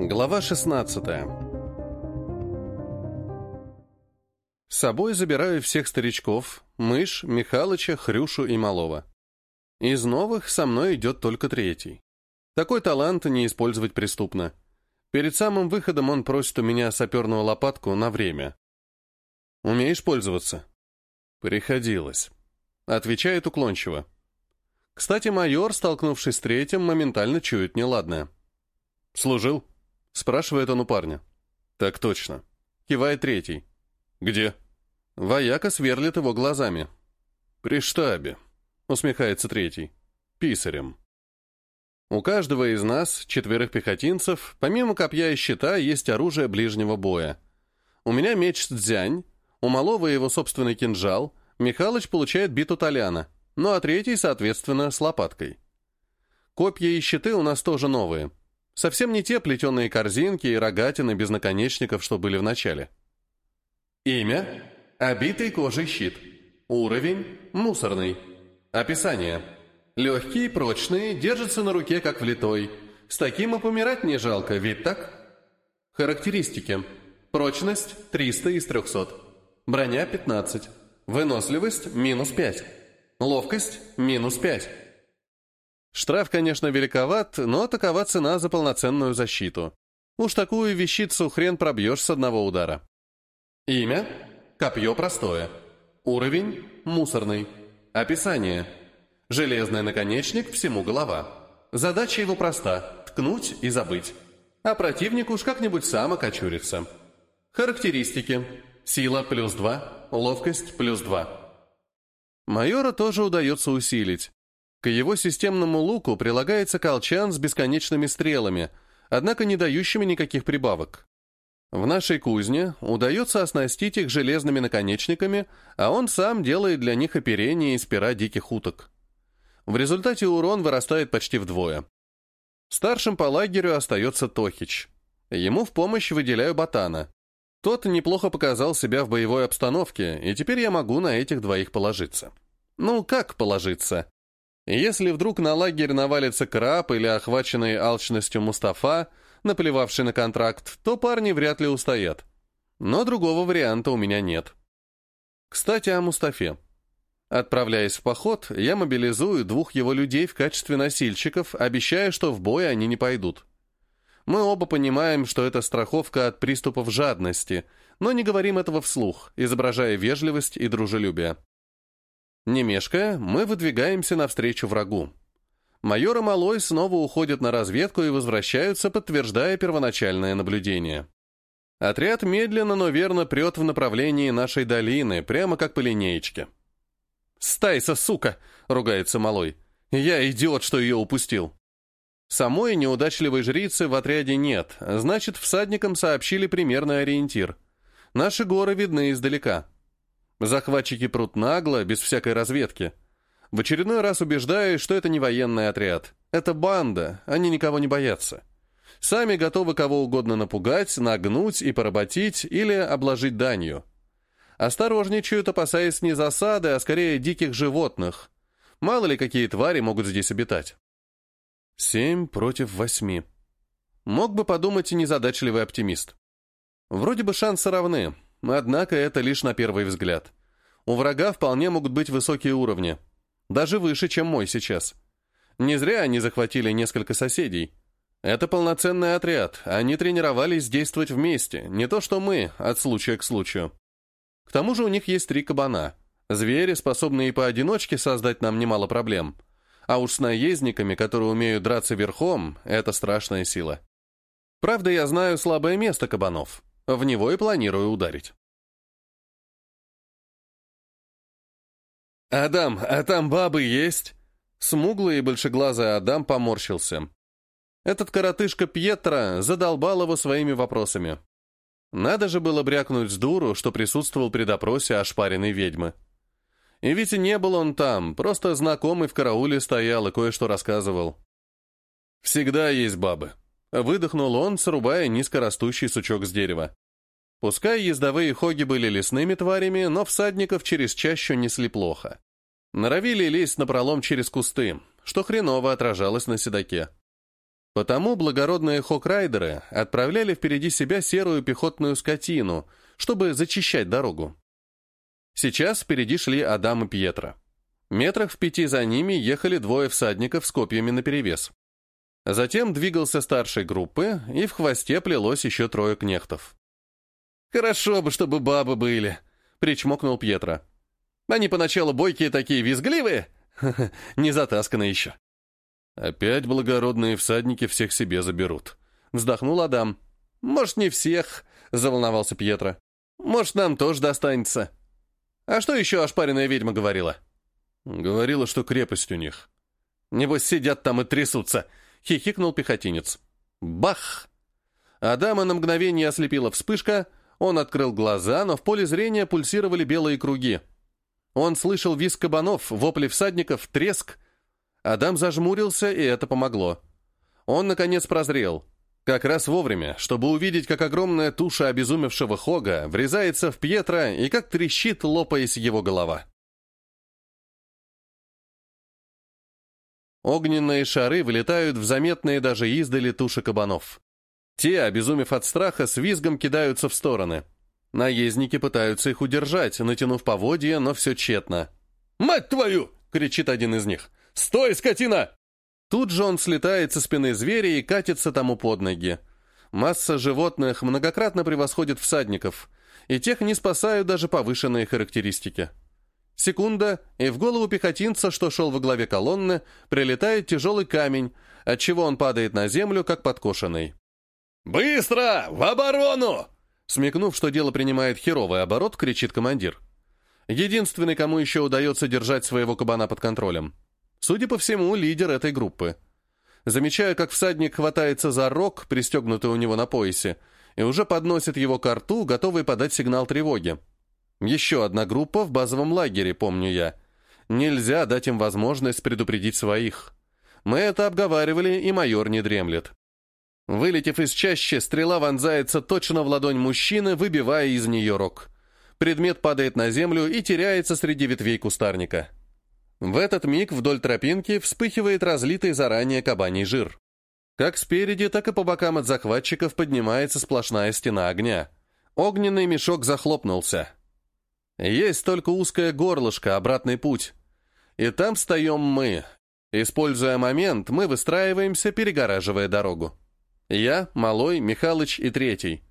Глава 16 С собой забираю всех старичков, Мышь, Михалыча, Хрюшу и Малова. Из новых со мной идет только третий. Такой талант не использовать преступно. Перед самым выходом он просит у меня саперную лопатку на время. «Умеешь пользоваться?» «Приходилось», — отвечает уклончиво. Кстати, майор, столкнувшись с третьим, моментально чует неладное. «Служил?» — спрашивает он у парня. «Так точно». Кивает третий. «Где?» Вояка сверлит его глазами. «При штабе», — усмехается третий. «Писарем». У каждого из нас, четверых пехотинцев, помимо копья и щита, есть оружие ближнего боя. У меня меч дзянь, у малого его собственный кинжал, Михалыч получает биту Толяна, ну а третий, соответственно, с лопаткой. Копья и щиты у нас тоже новые. Совсем не те плетеные корзинки и рогатины без наконечников, что были в начале. Имя – обитый кожей щит. Уровень – мусорный. Описание – Легкие, прочные, держатся на руке, как влитой. С таким и помирать не жалко, ведь так? Характеристики. Прочность – 300 из 300. Броня – 15. Выносливость – минус 5. Ловкость – минус 5. Штраф, конечно, великоват, но такова цена за полноценную защиту. Уж такую вещицу хрен пробьешь с одного удара. Имя – копье простое. Уровень – мусорный. Описание – Железный наконечник, всему голова. Задача его проста – ткнуть и забыть. А противник уж как-нибудь сам окочурится. Характеристики. Сила – плюс 2, ловкость – плюс 2. Майора тоже удается усилить. К его системному луку прилагается колчан с бесконечными стрелами, однако не дающими никаких прибавок. В нашей кузне удается оснастить их железными наконечниками, а он сам делает для них оперение из пера диких уток. В результате урон вырастает почти вдвое. Старшим по лагерю остается Тохич. Ему в помощь выделяю Ботана. Тот неплохо показал себя в боевой обстановке, и теперь я могу на этих двоих положиться. Ну, как положиться? Если вдруг на лагерь навалится краб или охваченный алчностью Мустафа, наплевавший на контракт, то парни вряд ли устоят. Но другого варианта у меня нет. Кстати, о Мустафе. Отправляясь в поход, я мобилизую двух его людей в качестве носильщиков, обещая, что в бой они не пойдут. Мы оба понимаем, что это страховка от приступов жадности, но не говорим этого вслух, изображая вежливость и дружелюбие. Не мешкая, мы выдвигаемся навстречу врагу. Майор и Малой снова уходят на разведку и возвращаются, подтверждая первоначальное наблюдение. Отряд медленно, но верно прет в направлении нашей долины, прямо как по линеечке. «Стайса, сука!» — ругается малой. «Я идиот, что ее упустил». Самой неудачливой жрицы в отряде нет, значит, всадникам сообщили примерный ориентир. Наши горы видны издалека. Захватчики прут нагло, без всякой разведки. В очередной раз убеждаюсь, что это не военный отряд. Это банда, они никого не боятся. Сами готовы кого угодно напугать, нагнуть и поработить или обложить данью. Осторожничают, опасаясь не засады, а скорее диких животных. Мало ли какие твари могут здесь обитать. Семь против восьми. Мог бы подумать и незадачливый оптимист. Вроде бы шансы равны, однако это лишь на первый взгляд. У врага вполне могут быть высокие уровни. Даже выше, чем мой сейчас. Не зря они захватили несколько соседей. Это полноценный отряд, они тренировались действовать вместе, не то что мы, от случая к случаю. К тому же у них есть три кабана. Звери, способные поодиночке создать нам немало проблем. А уж с наездниками, которые умеют драться верхом, это страшная сила. Правда, я знаю слабое место кабанов. В него и планирую ударить. «Адам, а там бабы есть?» Смуглый и большеглазый Адам поморщился. Этот коротышка Пьетро задолбал его своими вопросами. Надо же было брякнуть с дуру, что присутствовал при допросе ошпаренной ведьмы. И ведь и не был он там, просто знакомый в карауле стоял и кое-что рассказывал. «Всегда есть бабы», — выдохнул он, срубая низкорастущий сучок с дерева. Пускай ездовые хоги были лесными тварями, но всадников через чащу несли плохо. Норовили лезть на пролом через кусты, что хреново отражалось на седаке. Потому благородные хок-райдеры отправляли впереди себя серую пехотную скотину, чтобы зачищать дорогу. Сейчас впереди шли Адам и Пьетро. Метрах в пяти за ними ехали двое всадников с копьями наперевес. Затем двигался старшей группы, и в хвосте плелось еще трое кнехтов. «Хорошо бы, чтобы бабы были», — причмокнул Пьетро. «Они поначалу бойкие такие, визгливые, не затасканы еще». «Опять благородные всадники всех себе заберут», — вздохнул Адам. «Может, не всех», — заволновался Пьетро. «Может, нам тоже достанется». «А что еще ошпаренная ведьма говорила?» «Говорила, что крепость у них». «Небось, сидят там и трясутся», — хихикнул пехотинец. «Бах!» Адама на мгновение ослепила вспышка, он открыл глаза, но в поле зрения пульсировали белые круги. Он слышал визг кабанов, вопли всадников, треск. Адам зажмурился, и это помогло. Он, наконец, прозрел. Как раз вовремя, чтобы увидеть, как огромная туша обезумевшего Хога врезается в Пьетро и как трещит, лопаясь его голова. Огненные шары вылетают в заметные даже издали туши кабанов. Те, обезумев от страха, с визгом кидаются в стороны. Наездники пытаются их удержать, натянув поводья, но все тщетно. «Мать твою!» — кричит один из них. «Стой, скотина!» Тут же он слетает со спины зверя и катится тому под ноги. Масса животных многократно превосходит всадников, и тех не спасают даже повышенные характеристики. Секунда, и в голову пехотинца, что шел во главе колонны, прилетает тяжелый камень, отчего он падает на землю, как подкошенный. «Быстро! В оборону!» Смекнув, что дело принимает херовый оборот, кричит командир. Единственный, кому еще удается держать своего кабана под контролем. Судя по всему, лидер этой группы. Замечаю, как всадник хватается за рог, пристегнутый у него на поясе, и уже подносит его к рту, готовый подать сигнал тревоги. Еще одна группа в базовом лагере, помню я. Нельзя дать им возможность предупредить своих. Мы это обговаривали, и майор не дремлет. Вылетев из чащи, стрела вонзается точно в ладонь мужчины, выбивая из нее рог. Предмет падает на землю и теряется среди ветвей кустарника. В этот миг вдоль тропинки вспыхивает разлитый заранее кабаний жир. Как спереди, так и по бокам от захватчиков поднимается сплошная стена огня. Огненный мешок захлопнулся. Есть только узкое горлышко, обратный путь. И там встаем мы. Используя момент, мы выстраиваемся, перегораживая дорогу. Я, Малой, Михалыч и Третий.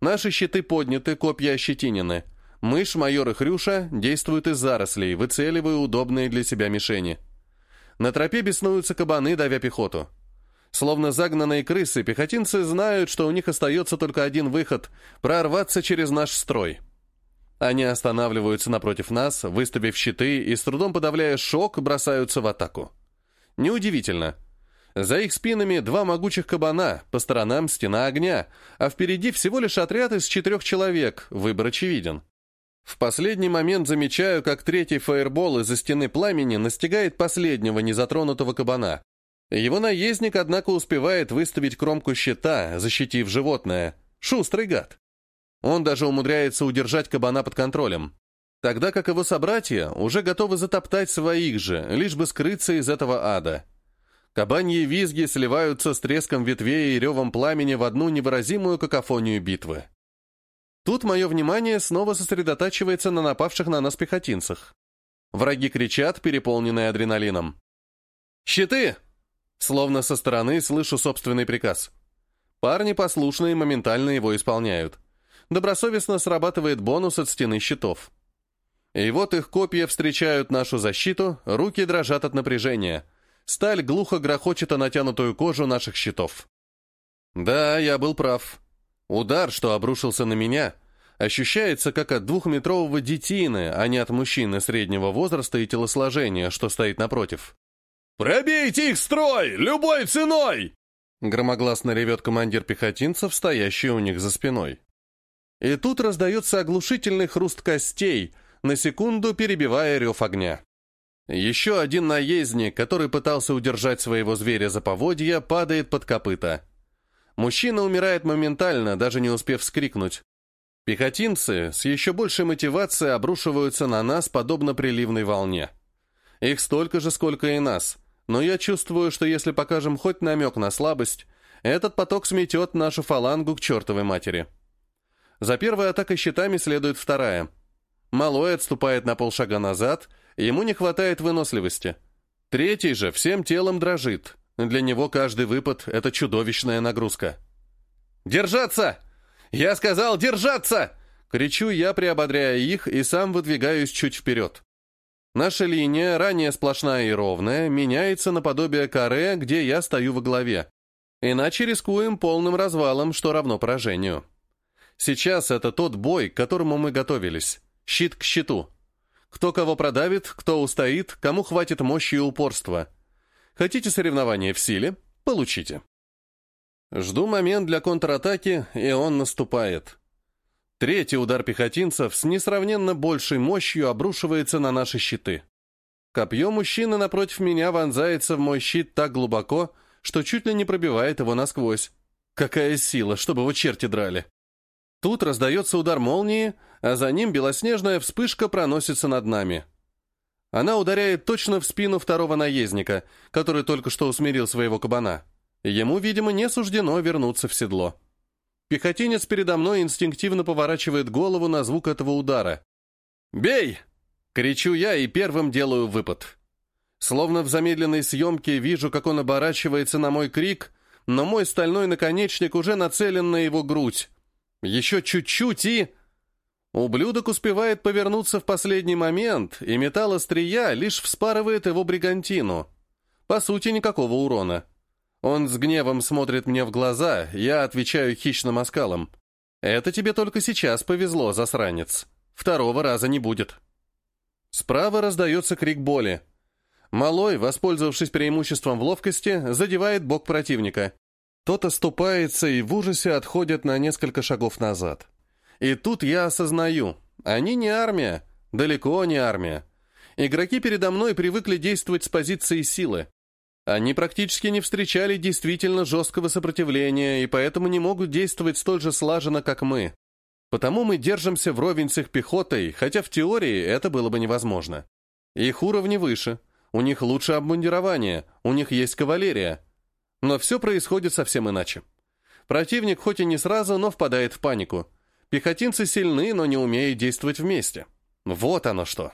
Наши щиты подняты, копья ощетинены. Мышь, майор и Хрюша действуют из зарослей, выцеливая удобные для себя мишени. На тропе беснуются кабаны, давя пехоту. Словно загнанные крысы, пехотинцы знают, что у них остается только один выход — прорваться через наш строй. Они останавливаются напротив нас, выставив щиты и, с трудом подавляя шок, бросаются в атаку. Неудивительно — за их спинами два могучих кабана, по сторонам стена огня, а впереди всего лишь отряд из четырех человек, выбор очевиден. В последний момент замечаю, как третий фаербол из-за стены пламени настигает последнего незатронутого кабана. Его наездник, однако, успевает выставить кромку щита, защитив животное. Шустрый гад. Он даже умудряется удержать кабана под контролем. Тогда как его собратья уже готовы затоптать своих же, лишь бы скрыться из этого ада. Кабаньи визги сливаются с треском ветвей и ревом пламени в одну невыразимую какофонию битвы. Тут мое внимание снова сосредотачивается на напавших на нас пехотинцах. Враги кричат, переполненные адреналином. «Щиты!» Словно со стороны слышу собственный приказ. Парни послушные моментально его исполняют. Добросовестно срабатывает бонус от стены щитов. И вот их копья встречают нашу защиту, руки дрожат от напряжения — Сталь глухо грохочет о натянутую кожу наших щитов. Да, я был прав. Удар, что обрушился на меня, ощущается как от двухметрового детины, а не от мужчины среднего возраста и телосложения, что стоит напротив. «Пробейте их строй! Любой ценой!» Громогласно ревет командир пехотинцев, стоящий у них за спиной. И тут раздается оглушительный хруст костей, на секунду перебивая рев огня. Еще один наездник, который пытался удержать своего зверя за поводья, падает под копыта. Мужчина умирает моментально, даже не успев вскрикнуть. Пехотинцы с еще большей мотивацией обрушиваются на нас, подобно приливной волне. Их столько же, сколько и нас, но я чувствую, что если покажем хоть намек на слабость, этот поток сметет нашу фалангу к чертовой матери. За первой атакой щитами следует вторая. Малой отступает на полшага назад, ему не хватает выносливости. Третий же всем телом дрожит. Для него каждый выпад — это чудовищная нагрузка. «Держаться! Я сказал держаться!» Кричу я, приободряя их, и сам выдвигаюсь чуть вперед. Наша линия, ранее сплошная и ровная, меняется наподобие каре, где я стою во главе. Иначе рискуем полным развалом, что равно поражению. Сейчас это тот бой, к которому мы готовились. Щит к щиту. Кто кого продавит, кто устоит, кому хватит мощи и упорства. Хотите соревнования в силе? Получите. Жду момент для контратаки, и он наступает. Третий удар пехотинцев с несравненно большей мощью обрушивается на наши щиты. Копье мужчины напротив меня вонзается в мой щит так глубоко, что чуть ли не пробивает его насквозь. Какая сила, чтобы его черти драли. Тут раздается удар молнии, а за ним белоснежная вспышка проносится над нами. Она ударяет точно в спину второго наездника, который только что усмирил своего кабана. Ему, видимо, не суждено вернуться в седло. Пехотинец передо мной инстинктивно поворачивает голову на звук этого удара. «Бей!» — кричу я и первым делаю выпад. Словно в замедленной съемке вижу, как он оборачивается на мой крик, но мой стальной наконечник уже нацелен на его грудь. Еще чуть-чуть и... Ублюдок успевает повернуться в последний момент, и металл острия лишь вспарывает его бригантину. По сути, никакого урона. Он с гневом смотрит мне в глаза, я отвечаю хищным оскалом. «Это тебе только сейчас повезло, засранец. Второго раза не будет». Справа раздается крик боли. Малой, воспользовавшись преимуществом в ловкости, задевает бок противника. Тот оступается и в ужасе отходит на несколько шагов назад. И тут я осознаю, они не армия, далеко не армия. Игроки передо мной привыкли действовать с позиции силы. Они практически не встречали действительно жесткого сопротивления и поэтому не могут действовать столь же слаженно, как мы. Потому мы держимся вровень с их пехотой, хотя в теории это было бы невозможно. Их уровни выше, у них лучше обмундирование, у них есть кавалерия. Но все происходит совсем иначе. Противник хоть и не сразу, но впадает в панику. Пехотинцы сильны, но не умеют действовать вместе. Вот оно что.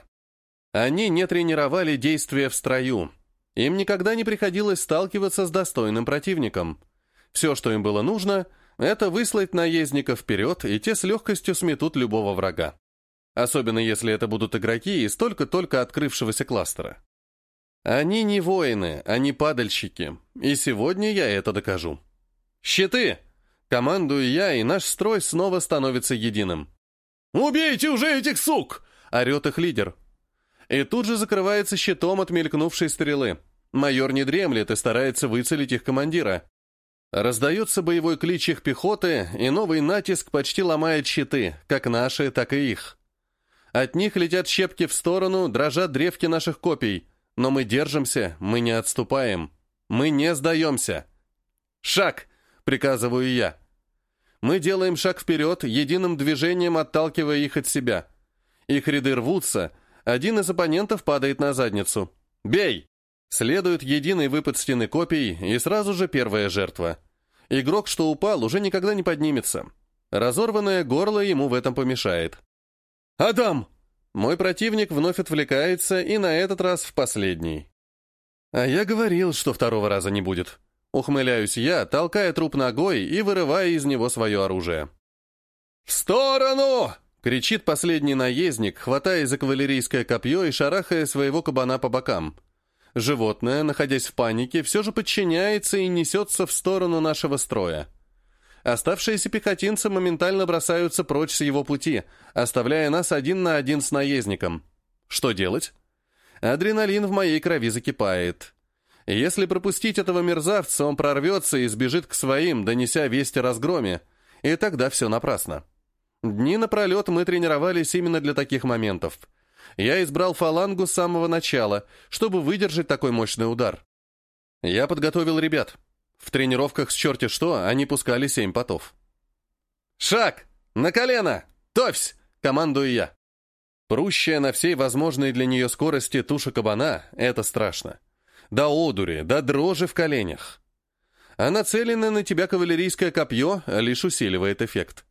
Они не тренировали действия в строю. Им никогда не приходилось сталкиваться с достойным противником. Все, что им было нужно, это выслать наездников вперед, и те с легкостью сметут любого врага. Особенно если это будут игроки из только-только открывшегося кластера. Они не воины, они падальщики. И сегодня я это докажу. «Щиты!» Командую я, и наш строй снова становится единым. «Убейте уже этих сук!» — орет их лидер. И тут же закрывается щитом от мелькнувшей стрелы. Майор не дремлет и старается выцелить их командира. Раздается боевой клич их пехоты, и новый натиск почти ломает щиты, как наши, так и их. От них летят щепки в сторону, дрожат древки наших копий — но мы держимся, мы не отступаем. Мы не сдаемся. «Шаг!» — приказываю я. Мы делаем шаг вперед, единым движением отталкивая их от себя. Их ряды рвутся, один из оппонентов падает на задницу. «Бей!» Следует единый выпад стены копий, и сразу же первая жертва. Игрок, что упал, уже никогда не поднимется. Разорванное горло ему в этом помешает. «Адам!» Мой противник вновь отвлекается, и на этот раз в последний. А я говорил, что второго раза не будет. Ухмыляюсь я, толкая труп ногой и вырывая из него свое оружие. «В сторону!» — кричит последний наездник, хватая за кавалерийское копье и шарахая своего кабана по бокам. Животное, находясь в панике, все же подчиняется и несется в сторону нашего строя. Оставшиеся пехотинцы моментально бросаются прочь с его пути, оставляя нас один на один с наездником. Что делать? Адреналин в моей крови закипает. Если пропустить этого мерзавца, он прорвется и сбежит к своим, донеся весть о разгроме, и тогда все напрасно. Дни напролет мы тренировались именно для таких моментов. Я избрал фалангу с самого начала, чтобы выдержать такой мощный удар. Я подготовил ребят — в тренировках с черти что они пускали семь потов. «Шаг! На колено! Товсь!» — командую я. Прущая на всей возможной для нее скорости туша кабана — это страшно. До одури, до дрожи в коленях. а нацеленное на тебя кавалерийское копье лишь усиливает эффект.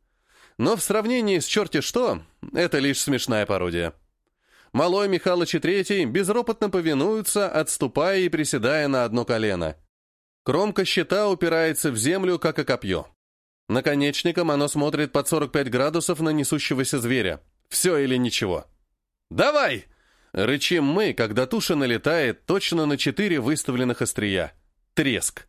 Но в сравнении с черти что, это лишь смешная пародия. Малой Михалыч и Третий безропотно повинуются, отступая и приседая на одно колено. Кромка щита упирается в землю, как и копье. Наконечником оно смотрит под 45 градусов на несущегося зверя. Все или ничего. «Давай!» Рычим мы, когда туша налетает точно на четыре выставленных острия. Треск.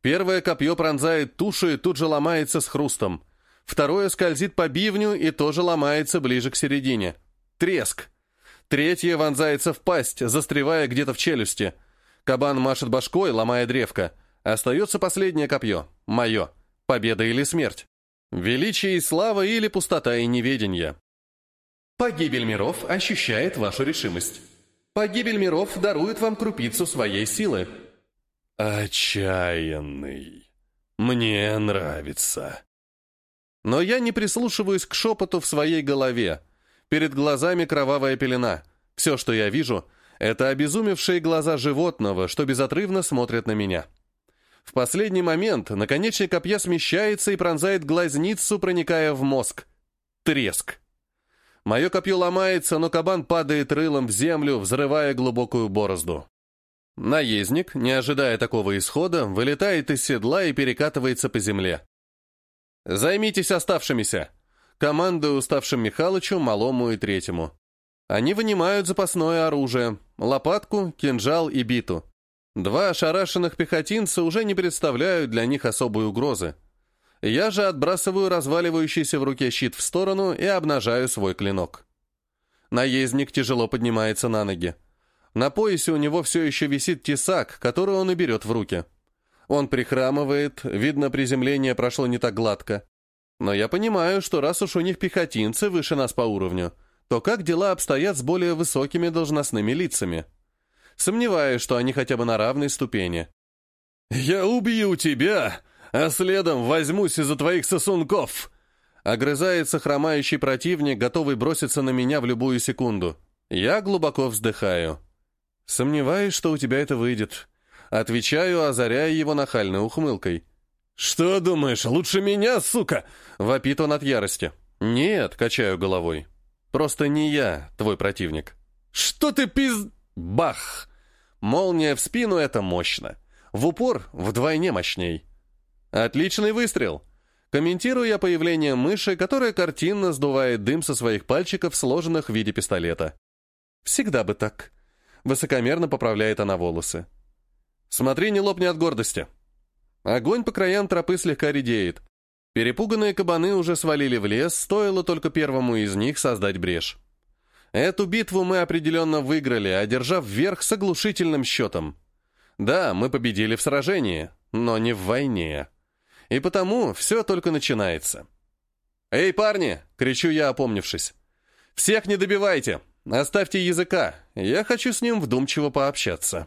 Первое копье пронзает тушу и тут же ломается с хрустом. Второе скользит по бивню и тоже ломается ближе к середине. Треск. Третье вонзается в пасть, застревая где-то в челюсти. Кабан машет башкой, ломая древко. Остается последнее копье. Мое. Победа или смерть. Величие и слава или пустота и неведение. Погибель миров ощущает вашу решимость. Погибель миров дарует вам крупицу своей силы. Отчаянный. Мне нравится. Но я не прислушиваюсь к шепоту в своей голове. Перед глазами кровавая пелена. Все, что я вижу, это обезумевшие глаза животного, что безотрывно смотрят на меня. В последний момент наконечник копья смещается и пронзает глазницу, проникая в мозг. Треск. Мое копье ломается, но кабан падает рылом в землю, взрывая глубокую борозду. Наездник, не ожидая такого исхода, вылетает из седла и перекатывается по земле. «Займитесь оставшимися!» Командую уставшим Михалычу, Малому и Третьему. Они вынимают запасное оружие — лопатку, кинжал и биту. Два ошарашенных пехотинца уже не представляют для них особой угрозы. Я же отбрасываю разваливающийся в руке щит в сторону и обнажаю свой клинок. Наездник тяжело поднимается на ноги. На поясе у него все еще висит тесак, который он и берет в руки. Он прихрамывает, видно, приземление прошло не так гладко. Но я понимаю, что раз уж у них пехотинцы выше нас по уровню, то как дела обстоят с более высокими должностными лицами? Сомневаюсь, что они хотя бы на равной ступени. «Я убью тебя!» а следом возьмусь из-за твоих сосунков!» Огрызается хромающий противник, готовый броситься на меня в любую секунду. Я глубоко вздыхаю. Сомневаюсь, что у тебя это выйдет. Отвечаю, озаряя его нахальной ухмылкой. «Что думаешь, лучше меня, сука?» Вопит он от ярости. «Нет», — качаю головой. «Просто не я, твой противник». «Что ты пиз...» Бах! Молния в спину — это мощно. В упор вдвойне мощней. «Отличный выстрел!» Комментирую я появление мыши, которая картинно сдувает дым со своих пальчиков, сложенных в виде пистолета. «Всегда бы так», — высокомерно поправляет она волосы. «Смотри, не лопни от гордости». Огонь по краям тропы слегка редеет. Перепуганные кабаны уже свалили в лес, стоило только первому из них создать брешь. Эту битву мы определенно выиграли, одержав верх с оглушительным счетом. Да, мы победили в сражении, но не в войне. И потому все только начинается. «Эй, парни!» — кричу я, опомнившись. «Всех не добивайте! Оставьте языка, я хочу с ним вдумчиво пообщаться».